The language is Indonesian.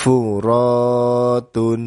furatun